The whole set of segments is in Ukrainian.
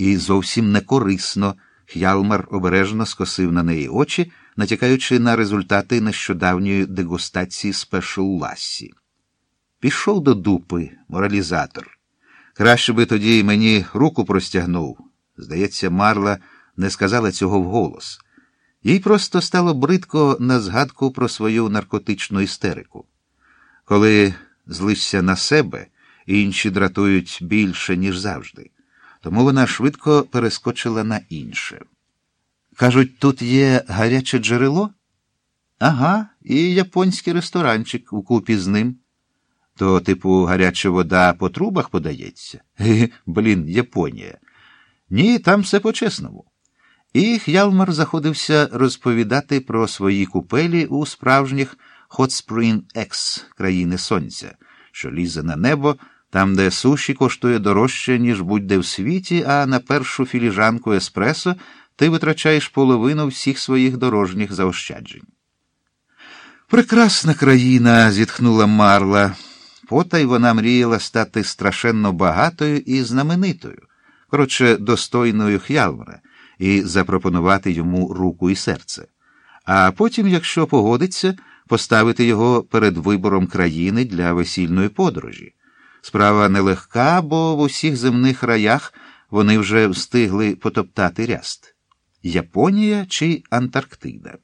і зовсім не корисно. Х'ялмар обережно скосив на неї очі, натякаючи на результати нещодавньої дегустації спешл лассі. Пішов до дупи, моралізатор. Краще би тоді мені руку простягнув. Здається, Марла не сказала цього вголос. Їй просто стало бридко на згадку про свою наркотичну істерику. Коли злишся на себе, інші дратують більше, ніж завжди. Тому вона швидко перескочила на інше. Кажуть, тут є гаряче джерело? Ага, і японський ресторанчик укупі з ним. То, типу, гаряча вода по трубах подається? Блін, Японія. Ні, там все по-чесному. І Х'ялмар заходився розповідати про свої купелі у справжніх Hot Spring країни Сонця, що лізе на небо, там, де суші коштує дорожче, ніж будь-де в світі, а на першу філіжанку еспресо ти витрачаєш половину всіх своїх дорожніх заощаджень. Прекрасна країна, зітхнула Марла. Потай вона мріяла стати страшенно багатою і знаменитою, коротше, достойною Х'ялмара, і запропонувати йому руку і серце. А потім, якщо погодиться, поставити його перед вибором країни для весільної подорожі. Справа нелегка, бо в усіх земних раях вони вже встигли потоптати ряст Японія чи Антарктида.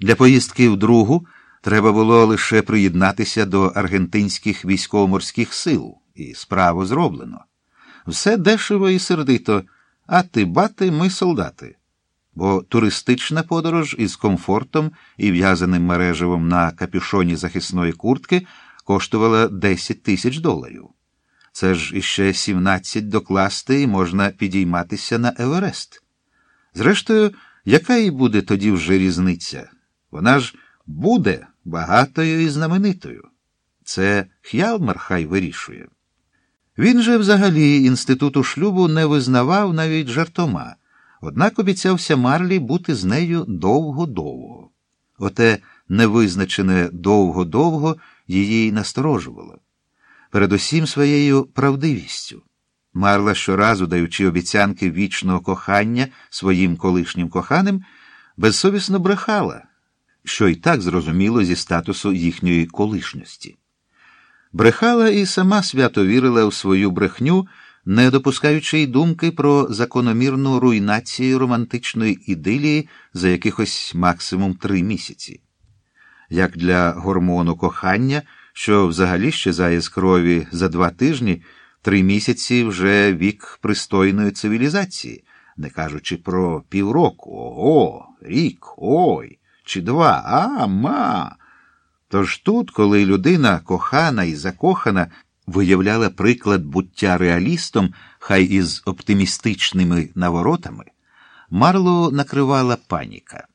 Для поїздки в другу треба було лише приєднатися до аргентинських військово-морських сил, і справу зроблено. Все дешево і сердито, а ти бати, ми солдати. Бо туристична подорож із комфортом і в'язаним мережевом на капюшоні захисної куртки коштувала 10 тисяч доларів. Це ж іще 17 докласти і можна підійматися на Еверест. Зрештою, яка їй буде тоді вже різниця? Вона ж буде багатою і знаменитою. Це Х'ялмар хай вирішує. Він же взагалі інституту шлюбу не визнавав навіть жартома, однак обіцявся Марлі бути з нею довго-довго. Оте невизначене довго-довго її насторожувало. Передусім своєю правдивістю. Марла щоразу, даючи обіцянки вічного кохання своїм колишнім коханим, безсовісно брехала, що й так зрозуміло зі статусу їхньої колишності. Брехала і сама свято вірила у свою брехню, не допускаючи й думки про закономірну руйнацію романтичної ідилії за якихось максимум три місяці. Як для гормону кохання, що взагалі щезає з крові за два тижні, три місяці вже вік пристойної цивілізації, не кажучи про півроку, ого, рік, ой, чи два, а ма. Тож тут, коли людина кохана і закохана, виявляла приклад буття реалістом, хай із оптимістичними наворотами, Марло накривала паніка.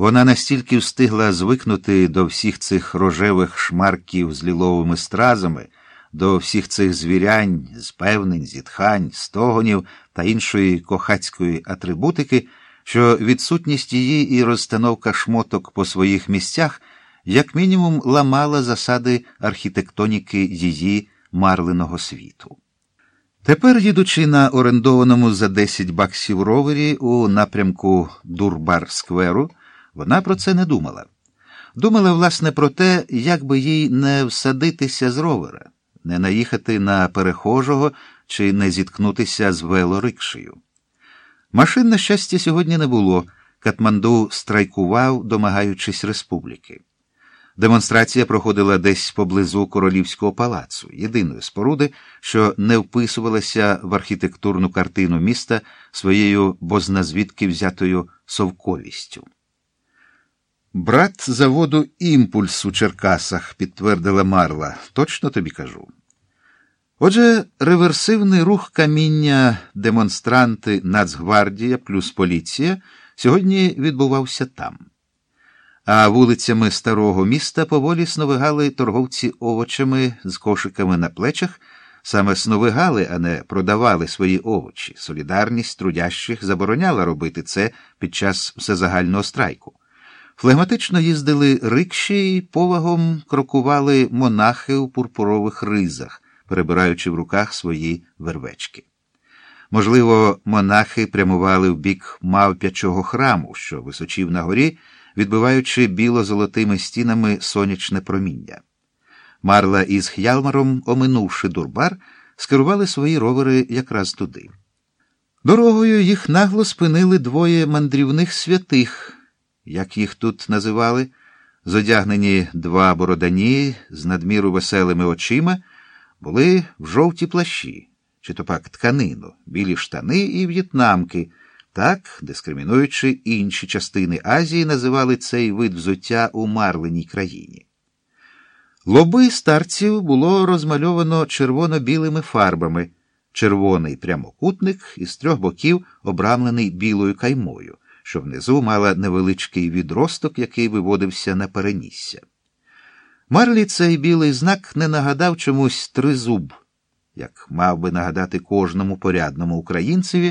Вона настільки встигла звикнути до всіх цих рожевих шмарків з ліловими стразами, до всіх цих звірянь, спевнень, зітхань, стогонів та іншої кохацької атрибутики, що відсутність її і розстановка шмоток по своїх місцях як мінімум ламала засади архітектоніки її марленого світу. Тепер, їдучи на орендованому за 10 баксів ровері у напрямку Дурбар Скверу, вона про це не думала. Думала, власне, про те, як би їй не всадитися з ровера, не наїхати на перехожого чи не зіткнутися з велорикшею. Машин, на щастя, сьогодні не було. Катманду страйкував, домагаючись республіки. Демонстрація проходила десь поблизу королівського палацу, єдиної споруди, що не вписувалася в архітектурну картину міста своєю бозназвідки взятою совковістю. Брат заводу імпульс у Черкасах, підтвердила Марла, точно тобі кажу. Отже, реверсивний рух каміння демонстранти Нацгвардія плюс поліція сьогодні відбувався там а вулицями старого міста поволі сновигали торговці овочами з кошиками на плечах, саме сновигали, а не продавали свої овочі. Солідарність трудящих забороняла робити це під час всезагального страйку. Флегматично їздили рикші і повагом крокували монахи у пурпурових ризах, перебираючи в руках свої вервечки. Можливо, монахи прямували в бік мавпячого храму, що височів на горі, відбиваючи біло-золотими стінами сонячне проміння. Марла із Х'ялмаром, оминувши дурбар, скерували свої ровери якраз туди. Дорогою їх нагло спинили двоє мандрівних святих, як їх тут називали, зодягнені два бородані з надміру веселими очима, були в жовті плащі, чи то пак тканину, білі штани і в'єтнамки. Так, дискримінуючи інші частини Азії, називали цей вид взуття у марленій країні. Лоби старців було розмальовано червоно-білими фарбами, червоний прямокутник із трьох боків обрамлений білою каймою, що внизу мала невеличкий відросток, який виводився на перенісся. Марлі цей білий знак не нагадав чомусь тризуб, як мав би нагадати кожному порядному українцеві.